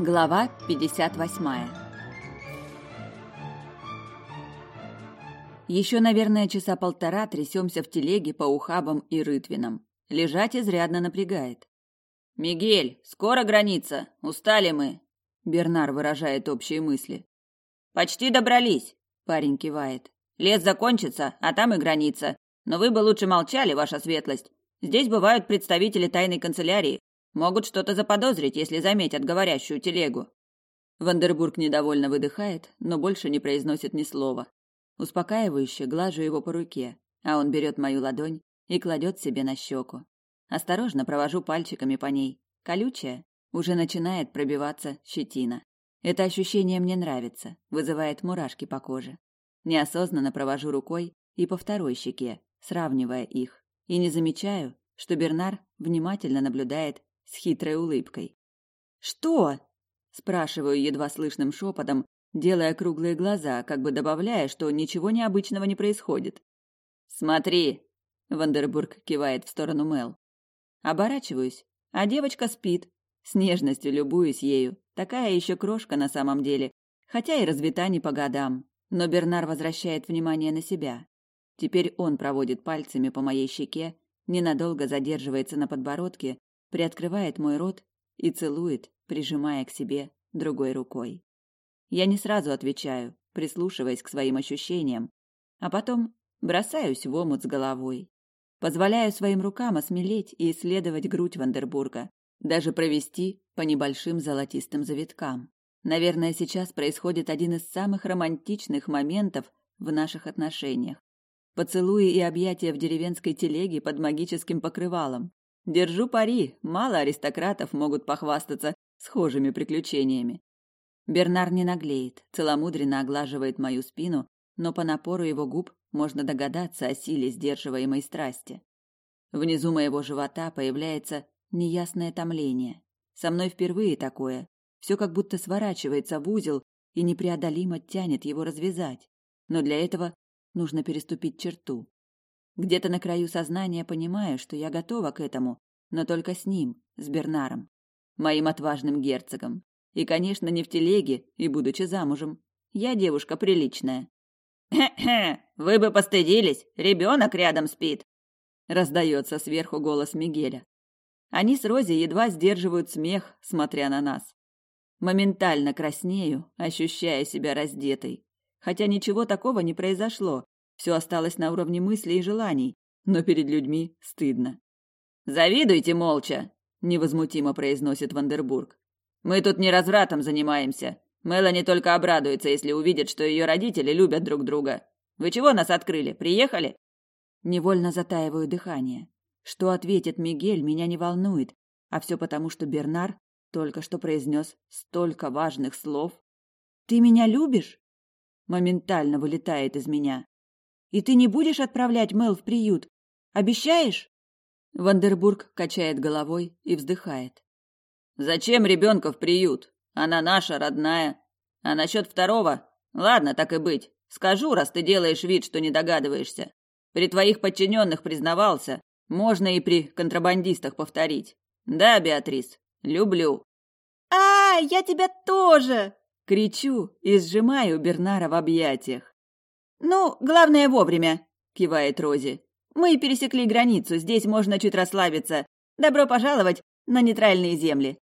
Глава 58 Еще, наверное, часа полтора трясемся в телеге по ухабам и рытвинам. Лежать изрядно напрягает. «Мигель, скоро граница. Устали мы», — Бернар выражает общие мысли. «Почти добрались», — парень кивает. «Лес закончится, а там и граница. Но вы бы лучше молчали, ваша светлость. Здесь бывают представители тайной канцелярии. Могут что-то заподозрить, если заметят говорящую телегу. Вандербург недовольно выдыхает, но больше не произносит ни слова. Успокаивающе глажу его по руке, а он берет мою ладонь и кладет себе на щеку. Осторожно провожу пальчиками по ней. Колючая, уже начинает пробиваться щетина. Это ощущение мне нравится, вызывает мурашки по коже. Неосознанно провожу рукой и по второй щеке, сравнивая их и не замечаю, что Бернар внимательно наблюдает с хитрой улыбкой. «Что?» – спрашиваю едва слышным шепотом, делая круглые глаза, как бы добавляя, что ничего необычного не происходит. «Смотри!» – Вандербург кивает в сторону Мел. Оборачиваюсь, а девочка спит. С нежностью любуюсь ею. Такая еще крошка на самом деле, хотя и развита не по годам. Но Бернар возвращает внимание на себя. Теперь он проводит пальцами по моей щеке, ненадолго задерживается на подбородке, приоткрывает мой рот и целует, прижимая к себе другой рукой. Я не сразу отвечаю, прислушиваясь к своим ощущениям, а потом бросаюсь в омут с головой. Позволяю своим рукам осмелеть и исследовать грудь Вандербурга, даже провести по небольшим золотистым завиткам. Наверное, сейчас происходит один из самых романтичных моментов в наших отношениях. Поцелуи и объятия в деревенской телеге под магическим покрывалом. Держу пари, мало аристократов могут похвастаться схожими приключениями. Бернар не наглеет, целомудренно оглаживает мою спину, но по напору его губ можно догадаться о силе сдерживаемой страсти. Внизу моего живота появляется неясное томление. Со мной впервые такое. Все как будто сворачивается в узел и непреодолимо тянет его развязать. Но для этого нужно переступить черту. Где-то на краю сознания понимаю, что я готова к этому, но только с ним, с Бернаром, моим отважным герцогом. И, конечно, не в телеге и будучи замужем. Я девушка приличная. «Хе-хе, вы бы постыдились, ребенок рядом спит!» Раздается сверху голос Мигеля. Они с Рози едва сдерживают смех, смотря на нас. Моментально краснею, ощущая себя раздетой. Хотя ничего такого не произошло. Все осталось на уровне мыслей и желаний, но перед людьми стыдно. «Завидуйте молча!» – невозмутимо произносит Вандербург. «Мы тут не развратом занимаемся. Мелани только обрадуется, если увидит, что ее родители любят друг друга. Вы чего нас открыли? Приехали?» Невольно затаиваю дыхание. Что ответит Мигель, меня не волнует, а все потому, что Бернар только что произнес столько важных слов. «Ты меня любишь?» моментально вылетает из меня. И ты не будешь отправлять Мел в приют? Обещаешь? Вандербург качает головой и вздыхает. Зачем ребенка в приют? Она наша, родная. А насчет второго? Ладно, так и быть. Скажу, раз ты делаешь вид, что не догадываешься. При твоих подчиненных признавался. Можно и при контрабандистах повторить. Да, Беатрис, люблю. А, я тебя тоже! Кричу и сжимаю Бернара в объятиях. «Ну, главное вовремя», — кивает Рози. «Мы пересекли границу, здесь можно чуть расслабиться. Добро пожаловать на нейтральные земли».